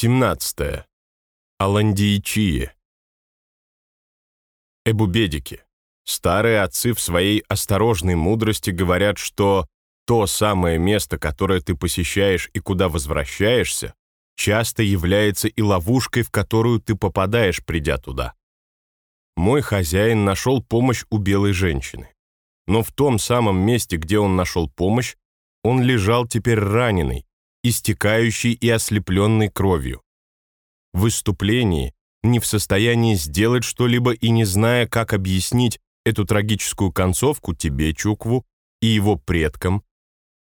17. Аландиичие. Эбубедики. Старые отцы в своей осторожной мудрости говорят, что то самое место, которое ты посещаешь и куда возвращаешься, часто является и ловушкой, в которую ты попадаешь, придя туда. Мой хозяин нашел помощь у белой женщины. Но в том самом месте, где он нашел помощь, он лежал теперь раненый, истекающий и ослепленный кровью. В выступлении, не в состоянии сделать что-либо и не зная, как объяснить эту трагическую концовку тебе, Чукву, и его предкам,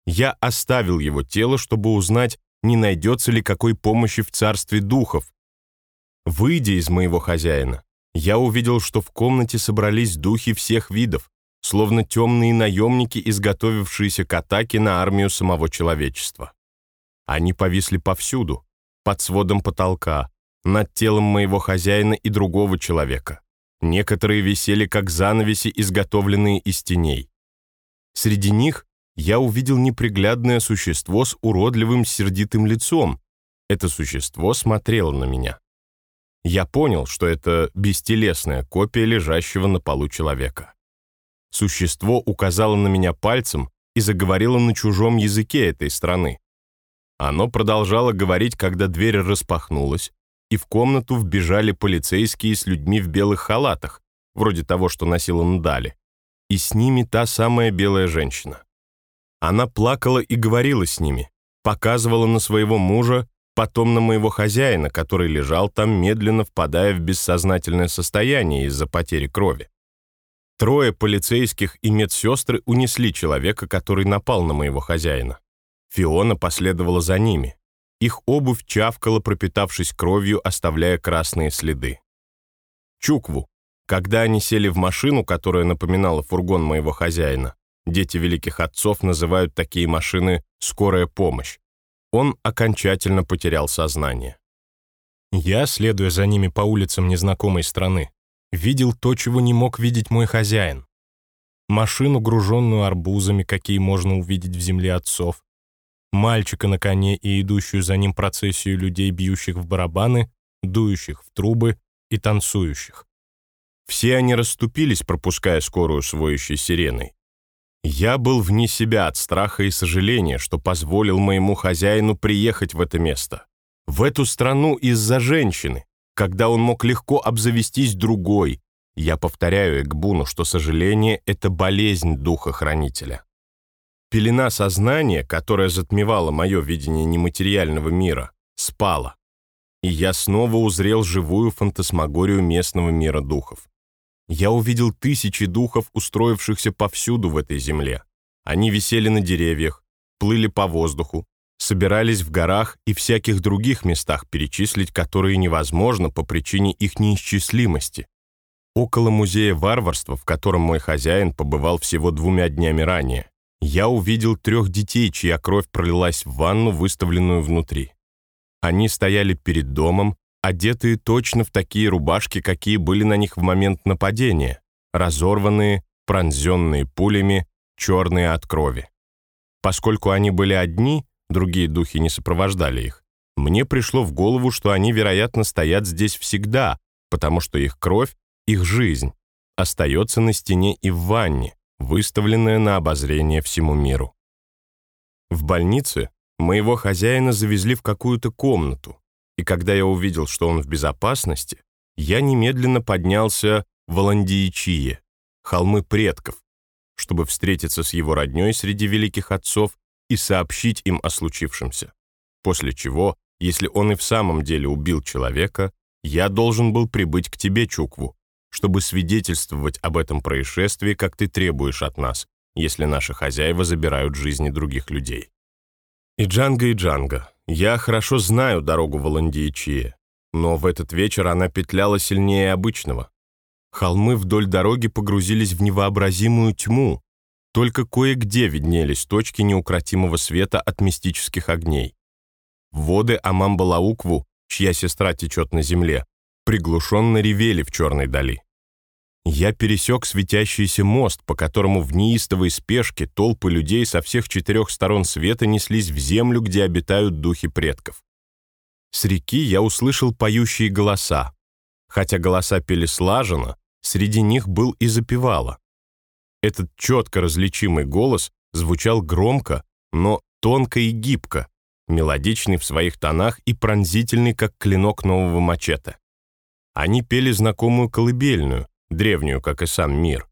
я оставил его тело, чтобы узнать, не найдется ли какой помощи в царстве духов. Выйдя из моего хозяина, я увидел, что в комнате собрались духи всех видов, словно темные наемники, изготовившиеся к атаке на армию самого человечества. Они повисли повсюду, под сводом потолка, над телом моего хозяина и другого человека. Некоторые висели как занавеси, изготовленные из теней. Среди них я увидел неприглядное существо с уродливым сердитым лицом. Это существо смотрело на меня. Я понял, что это бестелесная копия лежащего на полу человека. Существо указало на меня пальцем и заговорило на чужом языке этой страны. Оно продолжало говорить, когда дверь распахнулась, и в комнату вбежали полицейские с людьми в белых халатах, вроде того, что носила Ндали, и с ними та самая белая женщина. Она плакала и говорила с ними, показывала на своего мужа, потом на моего хозяина, который лежал там, медленно впадая в бессознательное состояние из-за потери крови. Трое полицейских и медсестры унесли человека, который напал на моего хозяина. Фиона последовала за ними. Их обувь чавкала, пропитавшись кровью, оставляя красные следы. Чукву. Когда они сели в машину, которая напоминала фургон моего хозяина, дети великих отцов называют такие машины «скорая помощь», он окончательно потерял сознание. Я, следуя за ними по улицам незнакомой страны, видел то, чего не мог видеть мой хозяин. Машину, груженную арбузами, какие можно увидеть в земле отцов, мальчика на коне и идущую за ним процессию людей, бьющих в барабаны, дующих в трубы и танцующих. Все они расступились, пропуская скорую с воющей сиреной. Я был вне себя от страха и сожаления, что позволил моему хозяину приехать в это место, в эту страну из-за женщины, когда он мог легко обзавестись другой. Я повторяю Экбуну, что сожаление — это болезнь духа хранителя. Пелена сознания, которая затмевала мое видение нематериального мира, спала. И я снова узрел живую фантасмагорию местного мира духов. Я увидел тысячи духов, устроившихся повсюду в этой земле. Они висели на деревьях, плыли по воздуху, собирались в горах и всяких других местах, перечислить которые невозможно по причине их неисчислимости. Около музея варварства, в котором мой хозяин побывал всего двумя днями ранее, я увидел трех детей, чья кровь пролилась в ванну, выставленную внутри. Они стояли перед домом, одетые точно в такие рубашки, какие были на них в момент нападения, разорванные, пронзенные пулями, черные от крови. Поскольку они были одни, другие духи не сопровождали их, мне пришло в голову, что они, вероятно, стоят здесь всегда, потому что их кровь, их жизнь, остается на стене и в ванне, выставленная на обозрение всему миру. В больнице моего хозяина завезли в какую-то комнату, и когда я увидел, что он в безопасности, я немедленно поднялся в Аландиичие, холмы предков, чтобы встретиться с его роднёй среди великих отцов и сообщить им о случившемся. После чего, если он и в самом деле убил человека, я должен был прибыть к тебе, Чукву, чтобы свидетельствовать об этом происшествии, как ты требуешь от нас, если наши хозяева забирают жизни других людей. И Джанга, и Джанга, я хорошо знаю дорогу в Аландиичие, но в этот вечер она петляла сильнее обычного. Холмы вдоль дороги погрузились в невообразимую тьму, только кое-где виднелись точки неукротимого света от мистических огней. Воды Амамбалаукву, чья сестра течет на земле, приглушенно ревели в черной дали. Я пересек светящийся мост, по которому в неистовой спешке толпы людей со всех четырех сторон света неслись в землю, где обитают духи предков. С реки я услышал поющие голоса. Хотя голоса пели слаженно, среди них был и запевало. Этот четко различимый голос звучал громко, но тонко и гибко, мелодичный в своих тонах и пронзительный, как клинок нового мачете. Они пели знакомую колыбельную, древнюю, как и сам мир.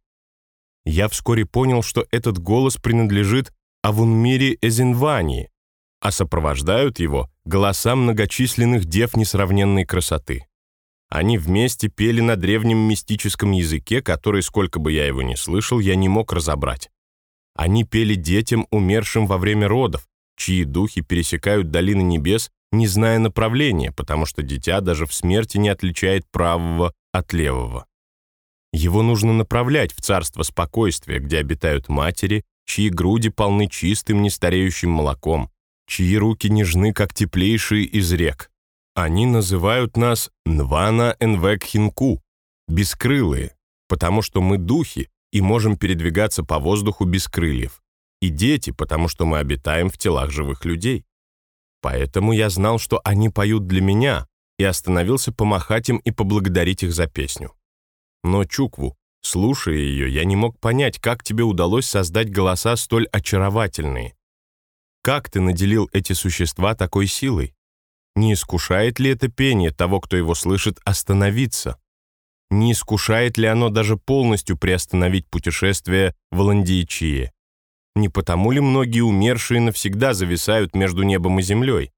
Я вскоре понял, что этот голос принадлежит Авунмире Эзенвании, а сопровождают его голоса многочисленных дев несравненной красоты. Они вместе пели на древнем мистическом языке, который, сколько бы я его ни слышал, я не мог разобрать. Они пели детям, умершим во время родов, чьи духи пересекают долины небес, не зная направления, потому что дитя даже в смерти не отличает правого от левого. Его нужно направлять в царство спокойствия, где обитают матери, чьи груди полны чистым, нестареющим молоком, чьи руки нежны, как теплейшие из рек. Они называют нас Нвана Энвекхинку, бескрылые, потому что мы духи и можем передвигаться по воздуху без крыльев, и дети, потому что мы обитаем в телах живых людей. Поэтому я знал, что они поют для меня, и остановился помахать им и поблагодарить их за песню. Но Чукву, слушая ее, я не мог понять, как тебе удалось создать голоса столь очаровательные, как ты наделил эти существа такой силой? Не искушает ли это пение того, кто его слышит, остановиться? Не искушает ли оно даже полностью приостановить путешествие в Ландиичие? Не потому ли многие умершие навсегда зависают между небом и землей?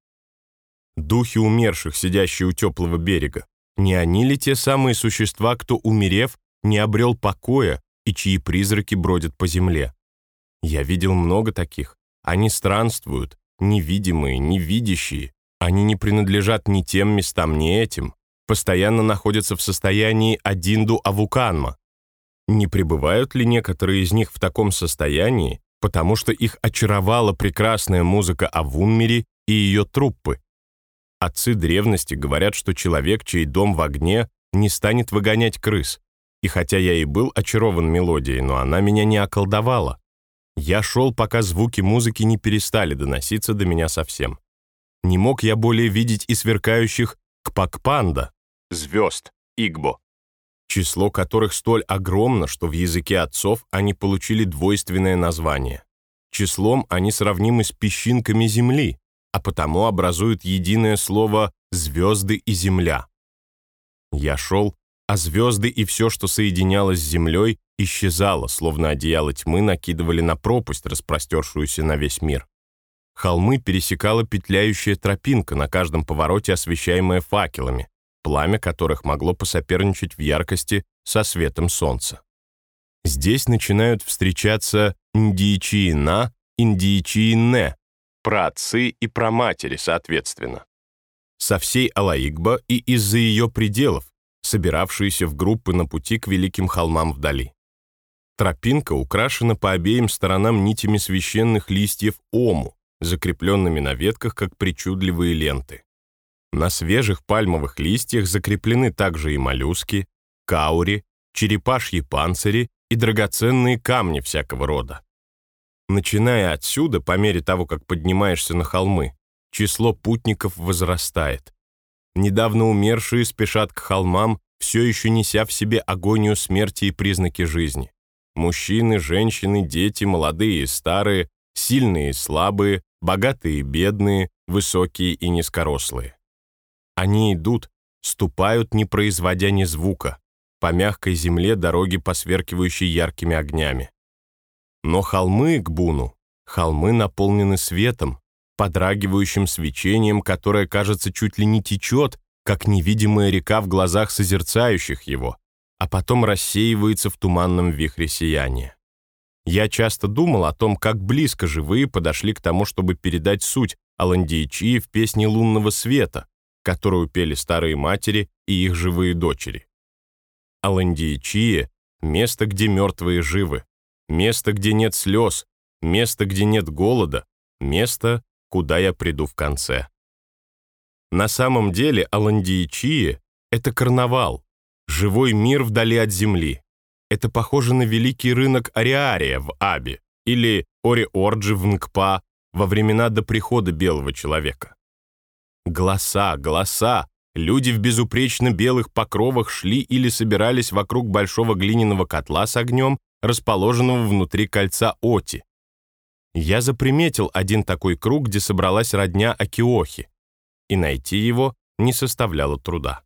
Духи умерших, сидящие у теплого берега, не они ли те самые существа, кто, умерев, не обрел покоя и чьи призраки бродят по земле? Я видел много таких. Они странствуют, невидимые, невидящие. Они не принадлежат ни тем местам, ни этим. Постоянно находятся в состоянии Адинду Авуканма. Не пребывают ли некоторые из них в таком состоянии, потому что их очаровала прекрасная музыка Авунмири и ее труппы? Отцы древности говорят, что человек, чей дом в огне, не станет выгонять крыс. И хотя я и был очарован мелодией, но она меня не околдовала. Я шел, пока звуки музыки не перестали доноситься до меня совсем. Не мог я более видеть и сверкающих кпакпанда, звезд, игбо, число которых столь огромно, что в языке отцов они получили двойственное название. Числом они сравнимы с песчинками Земли, а потому образуют единое слово «звезды» и «земля». Я шел, а звезды и все, что соединялось с Землей, исчезало, словно одеяло тьмы накидывали на пропасть, распростершуюся на весь мир. Холмы пересекала петляющая тропинка, на каждом повороте освещаемая факелами, пламя которых могло посоперничать в яркости со светом солнца. Здесь начинают встречаться индиичи-на, индиичи-не, праотцы и праматери, соответственно. Со всей Алаигба и из-за ее пределов, собиравшиеся в группы на пути к великим холмам вдали. Тропинка украшена по обеим сторонам нитями священных листьев ому, закрепленными на ветках, как причудливые ленты. На свежих пальмовых листьях закреплены также и моллюски, каури, черепашьи панцири и драгоценные камни всякого рода. Начиная отсюда, по мере того, как поднимаешься на холмы, число путников возрастает. Недавно умершие спешат к холмам, все еще неся в себе агонию смерти и признаки жизни. Мужчины, женщины, дети, молодые и старые, сильные и слабые, богатые и бедные, высокие и низкорослые. Они идут, ступают, не производя ни звука, по мягкой земле дороги, посверкивающей яркими огнями. Но холмы к Буну, холмы наполнены светом, подрагивающим свечением, которое, кажется, чуть ли не течет, как невидимая река в глазах созерцающих его, а потом рассеивается в туманном вихре сияния. Я часто думал о том, как близко живые подошли к тому, чтобы передать суть Аландиичи в песне лунного света, которую пели старые матери и их живые дочери. Аландиичи — место, где мертвые живы, место, где нет слез, место, где нет голода, место, куда я приду в конце. На самом деле Аландиичи — это карнавал, Живой мир вдали от земли. Это похоже на великий рынок Ариария в Абе или Ори-Орджи в Нгпа во времена до прихода белого человека. Голоса, голоса. Люди в безупречно белых покровах шли или собирались вокруг большого глиняного котла с огнем, расположенного внутри кольца Оти. Я заприметил один такой круг, где собралась родня Акиохи, и найти его не составляло труда.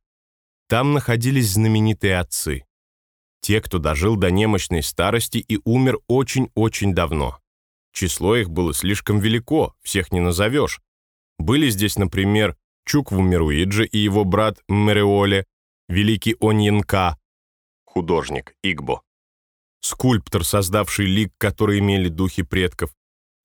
Там находились знаменитые отцы. Те, кто дожил до немощной старости и умер очень-очень давно. Число их было слишком велико, всех не назовешь. Были здесь, например, Чукву Мируиджи и его брат Мериоле, великий Оньянка, художник Игбо, скульптор, создавший лик, который имели духи предков.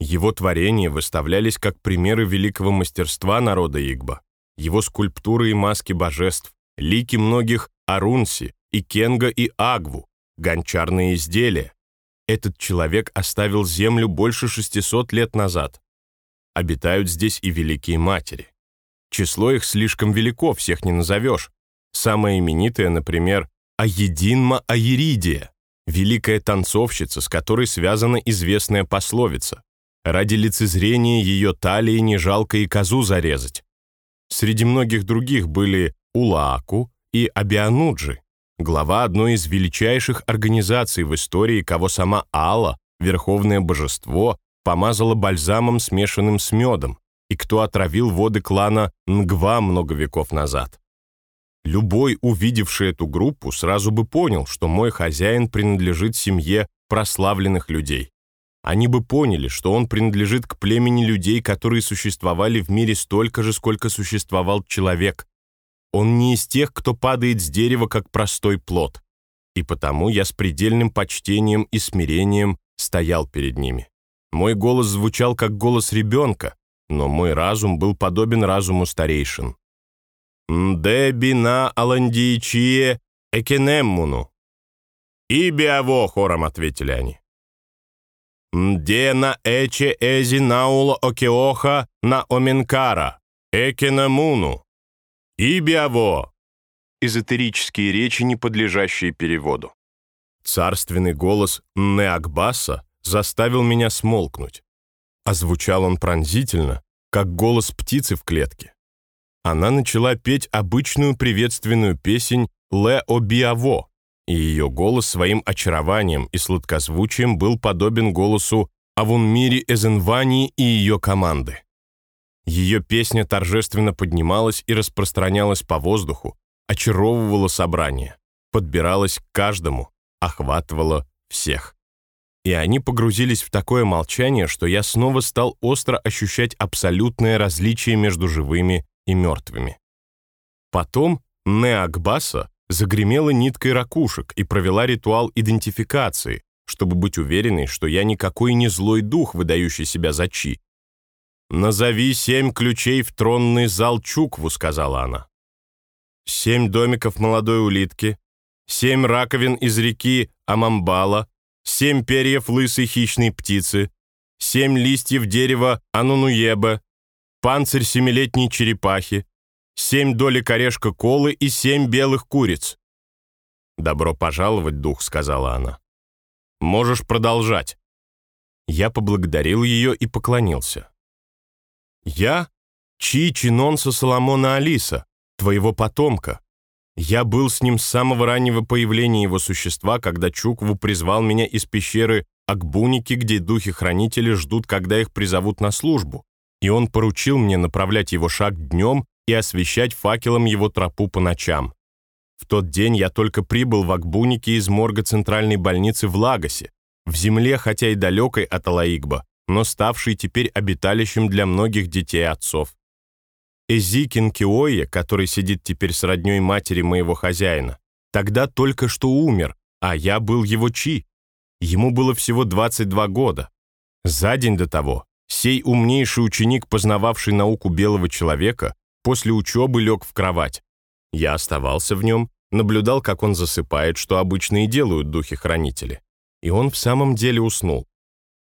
Его творения выставлялись как примеры великого мастерства народа Игбо. Его скульптуры и маски божеств, лики многих Арунси, и Кенга и Агву, гончарные изделия. Этот человек оставил землю больше 600 лет назад. Обитают здесь и великие матери. Число их слишком велико, всех не назовешь. Самая именитая, например, Аединма Аеридия, великая танцовщица, с которой связана известная пословица. Ради лицезрения ее талии не жалко и козу зарезать. Среди многих других были Улааку и Абиануджи, глава одной из величайших организаций в истории, кого сама Алла, верховное божество, помазала бальзамом, смешанным с медом, и кто отравил воды клана Нгва много веков назад. Любой, увидевший эту группу, сразу бы понял, что мой хозяин принадлежит семье прославленных людей. Они бы поняли, что он принадлежит к племени людей, которые существовали в мире столько же, сколько существовал человек, он не из тех, кто падает с дерева, как простой плод. И потому я с предельным почтением и смирением стоял перед ними. Мой голос звучал, как голос ребенка, но мой разум был подобен разуму старейшин. «Мдебина аландиичие экенеммуну». «Ибиаво», — хором ответили они. «Мдена эче эзи наула океоха на оменкара, экенемуну». «Ибиаво!» Эзотерические речи, не подлежащие переводу. Царственный голос Неакбаса заставил меня смолкнуть. Озвучал он пронзительно, как голос птицы в клетке. Она начала петь обычную приветственную песнь «Ле Обиаво», и ее голос своим очарованием и сладкозвучием был подобен голосу Авунмири Эзенвани и ее команды. Ее песня торжественно поднималась и распространялась по воздуху, очаровывала собрание, подбиралась к каждому, охватывала всех. И они погрузились в такое молчание, что я снова стал остро ощущать абсолютное различие между живыми и мертвыми. Потом Неакбаса загремела ниткой ракушек и провела ритуал идентификации, чтобы быть уверенной, что я никакой не злой дух, выдающий себя за Чи, «Назови семь ключей в тронный зал Чукву», — сказала она. «Семь домиков молодой улитки, семь раковин из реки Амамбала, семь перьев лысой хищной птицы, семь листьев дерева Анунуеба, панцирь семилетней черепахи, семь долек орешка колы и семь белых куриц». «Добро пожаловать, дух», — сказала она. «Можешь продолжать». Я поблагодарил ее и поклонился. Я Чи Чинонса Соломона Алиса, твоего потомка. Я был с ним с самого раннего появления его существа, когда Чукву призвал меня из пещеры Акбуники, где духи-хранители ждут, когда их призовут на службу, и он поручил мне направлять его шаг днем и освещать факелом его тропу по ночам. В тот день я только прибыл в Акбунике из морга центральной больницы в Лагосе, в земле, хотя и далекой от Алаигба, но ставший теперь обиталищем для многих детей отцов. Эзикин Киоя, который сидит теперь с роднёй матери моего хозяина, тогда только что умер, а я был его чи. Ему было всего 22 года. За день до того сей умнейший ученик, познававший науку белого человека, после учебы лег в кровать. Я оставался в нем, наблюдал, как он засыпает, что обычно и делают духи-хранители. И он в самом деле уснул.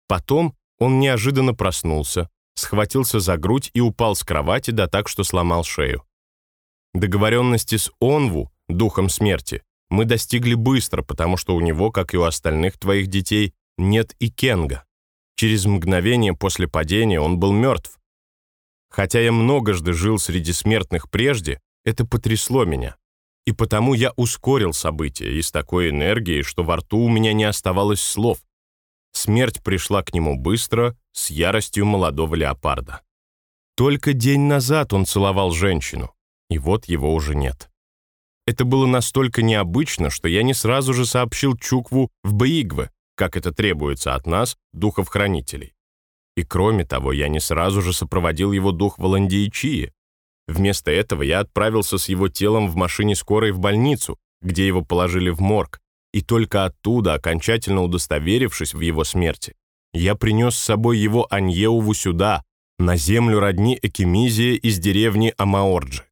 Потом он неожиданно проснулся, схватился за грудь и упал с кровати, да так, что сломал шею. Договоренности с Онву, духом смерти, мы достигли быстро, потому что у него, как и у остальных твоих детей, нет и Кенга. Через мгновение после падения он был мертв. Хотя я многожды жил среди смертных прежде, это потрясло меня. И потому я ускорил события и с такой энергией, что во рту у меня не оставалось слов. Смерть пришла к нему быстро, с яростью молодого леопарда. Только день назад он целовал женщину, и вот его уже нет. Это было настолько необычно, что я не сразу же сообщил Чукву в Баигве, как это требуется от нас, духов-хранителей. И кроме того, я не сразу же сопроводил его дух в Аландиичии. Вместо этого я отправился с его телом в машине скорой в больницу, где его положили в морг, и только оттуда, окончательно удостоверившись в его смерти, я принес с собой его Аньеуву сюда, на землю родни Экимизия из деревни Амаорджи.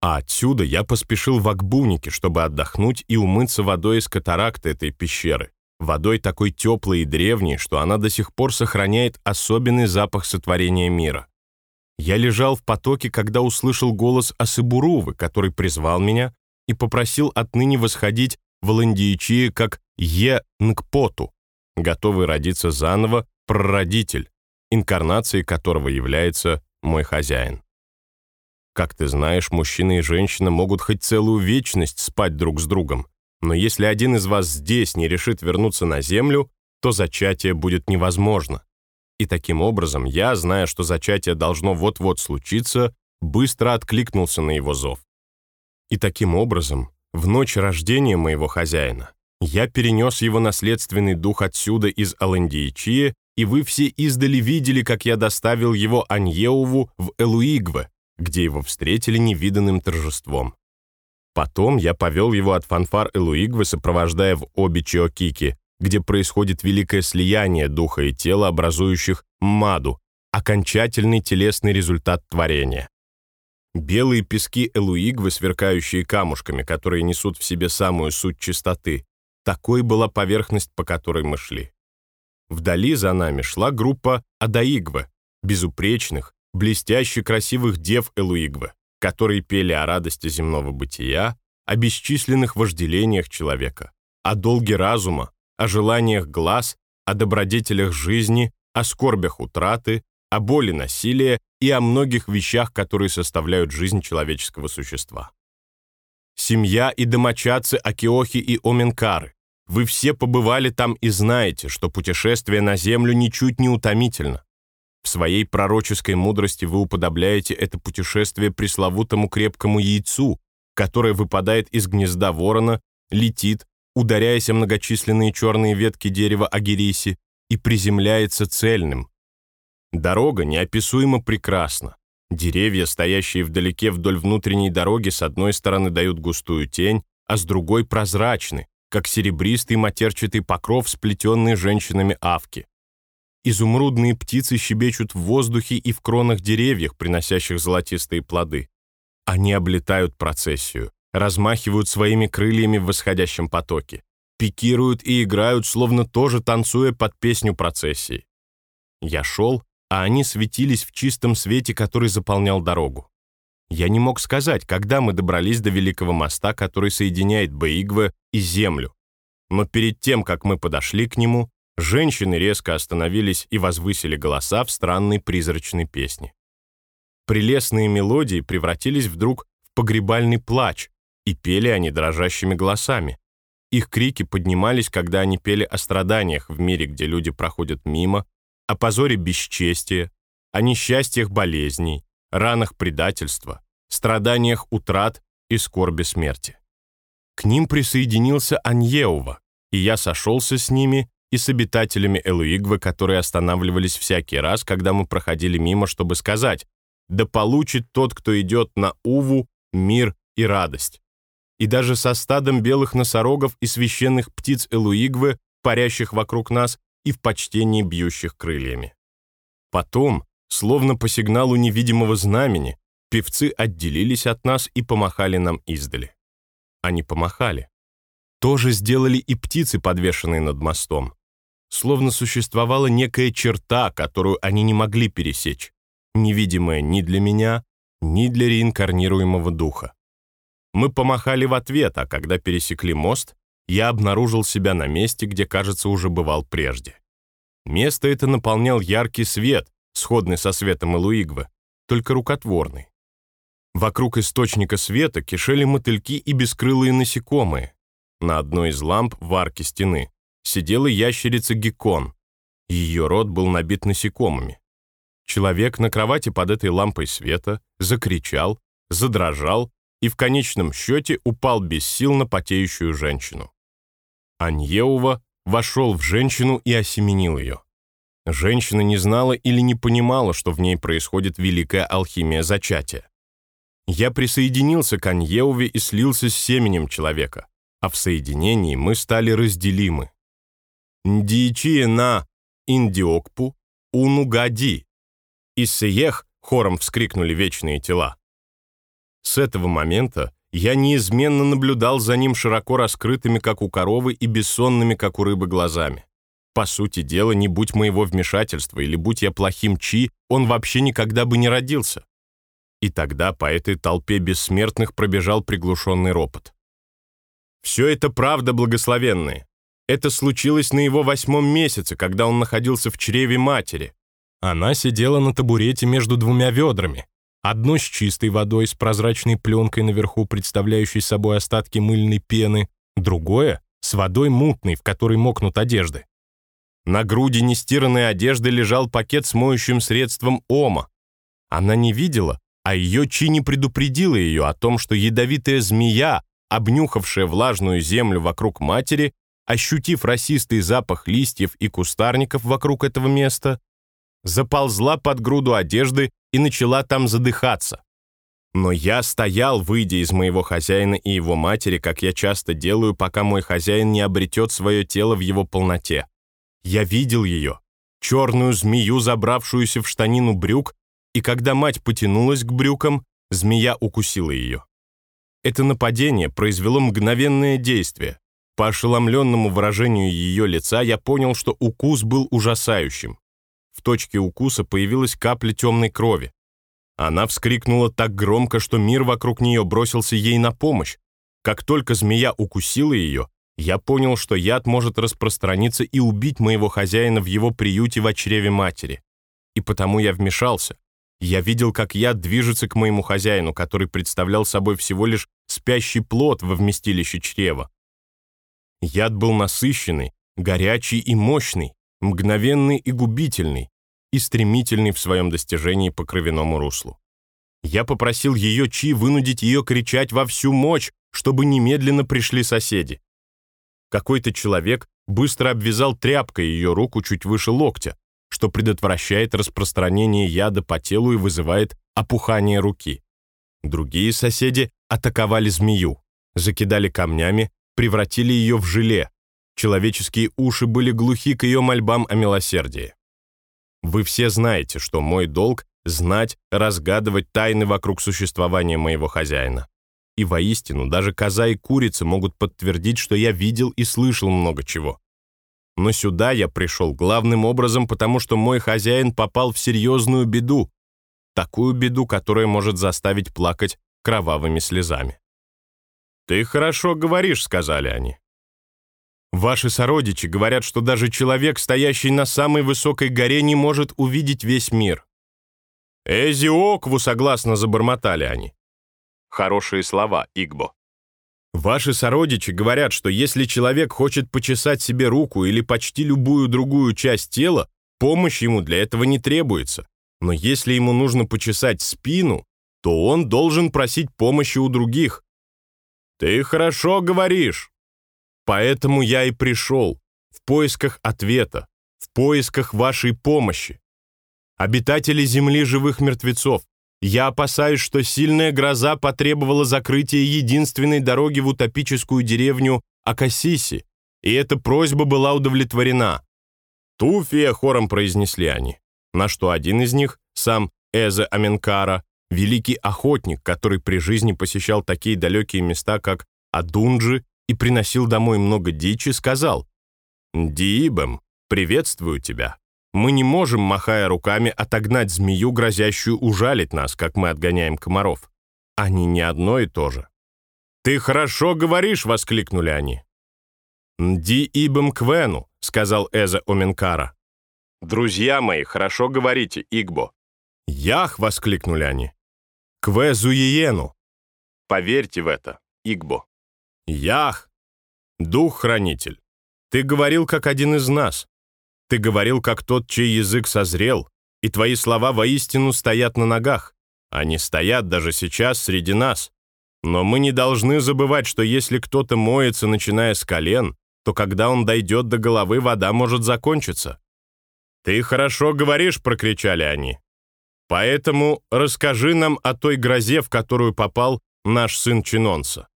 А отсюда я поспешил в Акбуники, чтобы отдохнуть и умыться водой из катаракты этой пещеры, водой такой теплой и древней, что она до сих пор сохраняет особенный запах сотворения мира. Я лежал в потоке, когда услышал голос Асыбурувы, который призвал меня и попросил отныне восходить в Ландиичи как Е Нкпоту, готовый родиться заново прародитель, инкарнацией которого является мой хозяин. Как ты знаешь, мужчина и женщина могут хоть целую вечность спать друг с другом, но если один из вас здесь не решит вернуться на Землю, то зачатие будет невозможно. И таким образом я, зная, что зачатие должно вот-вот случиться, быстро откликнулся на его зов. И таким образом, в ночь рождения моего хозяина, я перенес его наследственный дух отсюда из Аландиичи, и вы все издали видели, как я доставил его Аньеуву в Элуигве, где его встретили невиданным торжеством. Потом я повел его от фанфар Элуигвы, сопровождая в обе Чиокики, где происходит великое слияние духа и тела, образующих маду, окончательный телесный результат творения. Белые пески Элуигвы, сверкающие камушками, которые несут в себе самую суть чистоты, такой была поверхность, по которой мы шли. Вдали за нами шла группа Адаигвы, безупречных, блестяще красивых дев Элуигвы которые пели о радости земного бытия, о бесчисленных вожделениях человека, о долге разума, о желаниях глаз, о добродетелях жизни, о скорбях утраты, о боли насилия и о многих вещах, которые составляют жизнь человеческого существа. Семья и домочадцы Акиохи и Оменкары, вы все побывали там и знаете, что путешествие на Землю ничуть не утомительно. В своей пророческой мудрости вы уподобляете это путешествие пресловутому крепкому яйцу, которое выпадает из гнезда ворона, летит, ударяясь о многочисленные черные ветки дерева агириси, и приземляется цельным. Дорога неописуемо прекрасна. Деревья, стоящие вдалеке вдоль внутренней дороги, с одной стороны дают густую тень, а с другой прозрачны, как серебристый матерчатый покров, сплетенный женщинами авки. Изумрудные птицы щебечут в воздухе и в кронах деревьев, приносящих золотистые плоды. Они облетают процессию, размахивают своими крыльями в восходящем потоке, пикируют и играют, словно тоже танцуя под песню процессии. Я шел, а они светились в чистом свете, который заполнял дорогу. Я не мог сказать, когда мы добрались до Великого моста, который соединяет Баигве и Землю. Но перед тем, как мы подошли к нему, Женщины резко остановились и возвысили голоса в странной призрачной песне. Прелестные мелодии превратились вдруг в погребальный плач, и пели они дрожащими голосами. Их крики поднимались, когда они пели о страданиях в мире, где люди проходят мимо, о позоре бесчестия, о несчастьях болезней, ранах предательства, страданиях утрат и скорби смерти. К ним присоединился Аньеува, и я сошелся с ними и с обитателями Элуигвы, которые останавливались всякий раз, когда мы проходили мимо, чтобы сказать «Да получит тот, кто идет на Уву, мир и радость». И даже со стадом белых носорогов и священных птиц Элуигвы, парящих вокруг нас и в почтении бьющих крыльями. Потом, словно по сигналу невидимого знамени, певцы отделились от нас и помахали нам издали. Они помахали. То же сделали и птицы, подвешенные над мостом словно существовала некая черта, которую они не могли пересечь, невидимая ни для меня, ни для реинкарнируемого духа. Мы помахали в ответ, а когда пересекли мост, я обнаружил себя на месте, где, кажется, уже бывал прежде. Место это наполнял яркий свет, сходный со светом Элуигвы, только рукотворный. Вокруг источника света кишели мотыльки и бескрылые насекомые. На одной из ламп в арке стены сидела ящерица Геккон. Ее рот был набит насекомыми. Человек на кровати под этой лампой света закричал, задрожал и в конечном счете упал без сил на потеющую женщину. Аньеува вошел в женщину и осеменил ее. Женщина не знала или не понимала, что в ней происходит великая алхимия зачатия. Я присоединился к Аньеуве и слился с семенем человека, а в соединении мы стали разделимы. «Ндиичие на индиокпу унугади». «Иссеех» хором вскрикнули вечные тела. С этого момента я неизменно наблюдал за ним широко раскрытыми, как у коровы, и бессонными, как у рыбы, глазами. По сути дела, не будь моего вмешательства или будь я плохим Чи, он вообще никогда бы не родился. И тогда по этой толпе бессмертных пробежал приглушенный ропот. Все это правда благословенные. Это случилось на его восьмом месяце, когда он находился в чреве матери. Она сидела на табурете между двумя ведрами. Одно с чистой водой, с прозрачной пленкой наверху, представляющей собой остатки мыльной пены, другое — с водой мутной, в которой мокнут одежды. На груди нестиранной одежды лежал пакет с моющим средством Ома. Она не видела, а ее Чи не предупредила ее о том, что ядовитая змея, обнюхавшая влажную землю вокруг матери, ощутив расистый запах листьев и кустарников вокруг этого места, заползла под груду одежды и начала там задыхаться. Но я стоял, выйдя из моего хозяина и его матери, как я часто делаю, пока мой хозяин не обретет свое тело в его полноте. Я видел ее, черную змею, забравшуюся в штанину брюк и когда мать потянулась к брюкам, змея укусила ее. Это нападение произвело мгновенное действие. По ошеломленному выражению ее лица я понял, что укус был ужасающим. В точке укуса появилась капля темной крови. Она вскрикнула так громко, что мир вокруг нее бросился ей на помощь. Как только змея укусила ее, я понял, что яд может распространиться и убить моего хозяина в его приюте в чреве матери. И потому я вмешался. Я видел, как яд движется к моему хозяину, который представлял собой всего лишь спящий плод во вместилище чрева. Яд был насыщенный, горячий и мощный, мгновенный и губительный, и стремительный в своем достижении по кровяному руслу. Я попросил ее Чи вынудить ее кричать во всю мощь, чтобы немедленно пришли соседи. Какой-то человек быстро обвязал тряпкой ее руку чуть выше локтя, что предотвращает распространение яда по телу и вызывает опухание руки. Другие соседи атаковали змею, закидали камнями, превратили ее в желе. Человеческие уши были глухи к ее мольбам о милосердии. Вы все знаете, что мой долг — знать, разгадывать тайны вокруг существования моего хозяина. И воистину, даже коза и курица могут подтвердить, что я видел и слышал много чего. Но сюда я пришел главным образом, потому что мой хозяин попал в серьезную беду. Такую беду, которая может заставить плакать кровавыми слезами. «Ты хорошо говоришь», — сказали они. Ваши сородичи говорят, что даже человек, стоящий на самой высокой горе, не может увидеть весь мир. «Эзиокву», — согласно забормотали они. Хорошие слова, Игбо. Ваши сородичи говорят, что если человек хочет почесать себе руку или почти любую другую часть тела, помощь ему для этого не требуется. Но если ему нужно почесать спину, то он должен просить помощи у других. Ты хорошо говоришь. Поэтому я и пришел, в поисках ответа, в поисках вашей помощи. Обитатели земли живых мертвецов, я опасаюсь, что сильная гроза потребовала закрытия единственной дороги в утопическую деревню Акасиси, и эта просьба была удовлетворена. «Туфия» хором произнесли они, на что один из них, сам Эзе Аменкара, великий охотник, который при жизни посещал такие далекие места, как Адунджи, и приносил домой много дичи, сказал «Диибем, приветствую тебя. Мы не можем, махая руками, отогнать змею, грозящую ужалить нас, как мы отгоняем комаров. Они не одно и то же. «Ты хорошо говоришь!» — воскликнули они. «Ди ибм квену», — сказал Эза Оменкара. «Друзья мои, хорошо говорите, Игбо. «Ях!» — воскликнули они. «Квезуиену!» Поверьте в это, Игбо. «Ях! Дух-хранитель! Ты говорил, как один из нас. Ты говорил, как тот, чей язык созрел, и твои слова воистину стоят на ногах. Они стоят даже сейчас среди нас. Но мы не должны забывать, что если кто-то моется, начиная с колен, то когда он дойдет до головы, вода может закончиться. «Ты хорошо говоришь», — прокричали они. «Поэтому расскажи нам о той грозе, в которую попал наш сын Чинонса».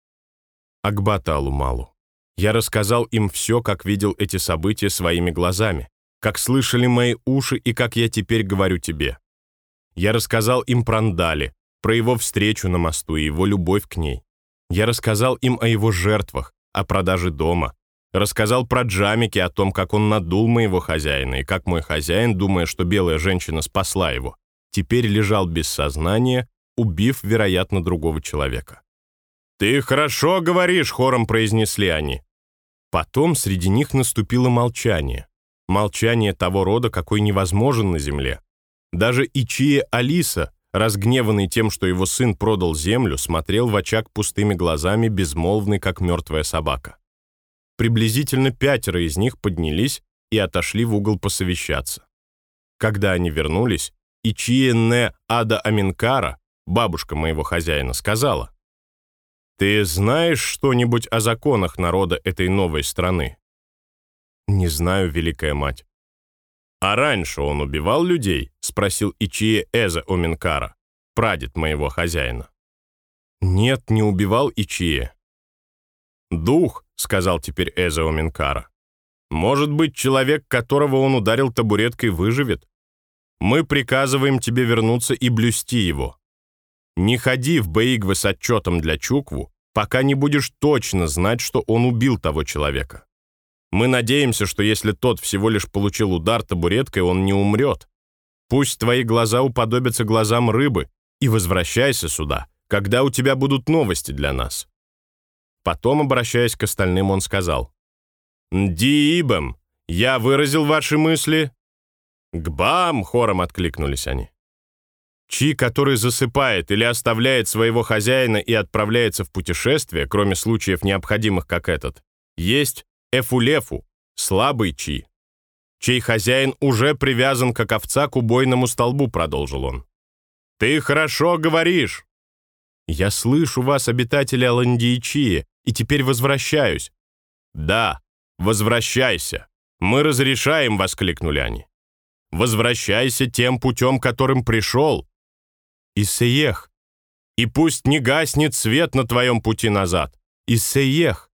Акбата Алумалу. Я рассказал им все, как видел эти события своими глазами, как слышали мои уши и как я теперь говорю тебе. Я рассказал им про Ндали, про его встречу на мосту и его любовь к ней. Я рассказал им о его жертвах, о продаже дома, Рассказал про Джамики, о том, как он надул моего хозяина, и как мой хозяин, думая, что белая женщина спасла его, теперь лежал без сознания, убив, вероятно, другого человека. «Ты хорошо говоришь», — хором произнесли они. Потом среди них наступило молчание. Молчание того рода, какой невозможен на земле. Даже Ичия Алиса, разгневанный тем, что его сын продал землю, смотрел в очаг пустыми глазами, безмолвный, как мертвая собака. Приблизительно пятеро из них поднялись и отошли в угол посовещаться. Когда они вернулись, Ичиенне Ада Аминкара, бабушка моего хозяина, сказала, «Ты знаешь что-нибудь о законах народа этой новой страны?» «Не знаю, Великая Мать». «А раньше он убивал людей?» — спросил Ичие Эза Оминкара, прадед моего хозяина. «Нет, не убивал Ичие. «Дух», — сказал теперь Эза Оминкара. «Может быть, человек, которого он ударил табуреткой, выживет? Мы приказываем тебе вернуться и блюсти его. Не ходи в Баигвы с отчетом для Чукву, пока не будешь точно знать, что он убил того человека. Мы надеемся, что если тот всего лишь получил удар табуреткой, он не умрет. Пусть твои глаза уподобятся глазам рыбы, и возвращайся сюда, когда у тебя будут новости для нас. Потом, обращаясь к остальным, он сказал, «Диибам, я выразил ваши мысли?» «Гбам!» — хором откликнулись они. Чи, который засыпает или оставляет своего хозяина и отправляется в путешествие, кроме случаев необходимых, как этот, есть эфулефу, слабый чи, чей хозяин уже привязан, как овца, к убойному столбу, продолжил он. «Ты хорошо говоришь!» «Я слышу вас, обитатели Аландиичии, и теперь возвращаюсь». «Да, возвращайся. Мы разрешаем», — воскликнули они. «Возвращайся тем путем, которым пришел». «Иссеех». «И пусть не гаснет свет на твоем пути назад». «Иссеех».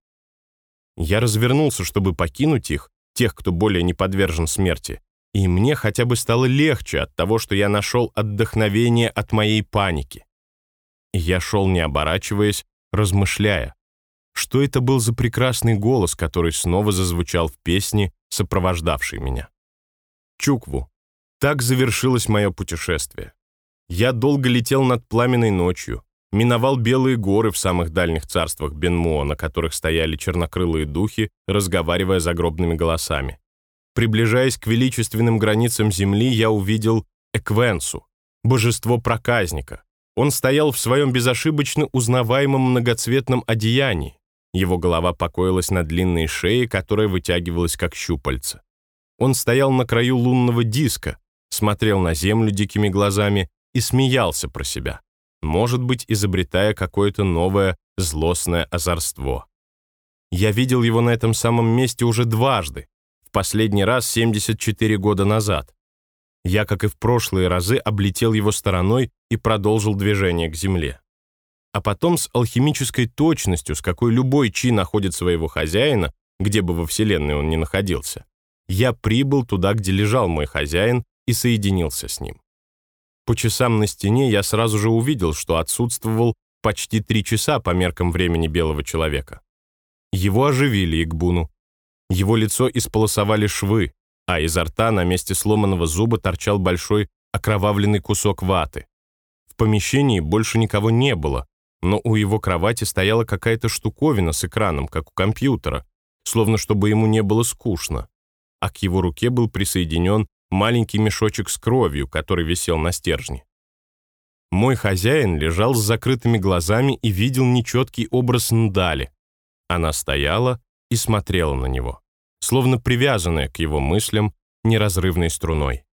Я развернулся, чтобы покинуть их, тех, кто более не подвержен смерти, и мне хотя бы стало легче от того, что я нашел отдохновение от моей паники. Я шел, не оборачиваясь, размышляя, что это был за прекрасный голос, который снова зазвучал в песне, сопровождавшей меня. Чукву. Так завершилось мое путешествие. Я долго летел над пламенной ночью, миновал белые горы в самых дальних царствах Бенмуа, на которых стояли чернокрылые духи, разговаривая загробными голосами. Приближаясь к величественным границам земли, я увидел Эквенсу, божество проказника, он стоял в своем безошибочно узнаваемом многоцветном одеянии. Его голова покоилась на длинной шее, которая вытягивалась как щупальца. Он стоял на краю лунного диска, смотрел на землю дикими глазами и смеялся про себя, может быть, изобретая какое-то новое злостное озорство. Я видел его на этом самом месте уже дважды, в последний раз 74 года назад. Я, как и в прошлые разы, облетел его стороной и продолжил движение к земле. А потом с алхимической точностью, с какой любой чи находит своего хозяина, где бы во Вселенной он ни находился, я прибыл туда, где лежал мой хозяин, и соединился с ним. По часам на стене я сразу же увидел, что отсутствовал почти три часа по меркам времени белого человека. Его оживили Игбуну. Его лицо исполосовали швы, а изо рта на месте сломанного зуба торчал большой окровавленный кусок ваты. В помещении больше никого не было, но у его кровати стояла какая-то штуковина с экраном, как у компьютера, словно чтобы ему не было скучно. А к его руке был присоединен маленький мешочек с кровью, который висел на стержне. Мой хозяин лежал с закрытыми глазами и видел нечеткий образ Ндали. Она стояла и смотрела на него, словно привязанная к его мыслям неразрывной струной.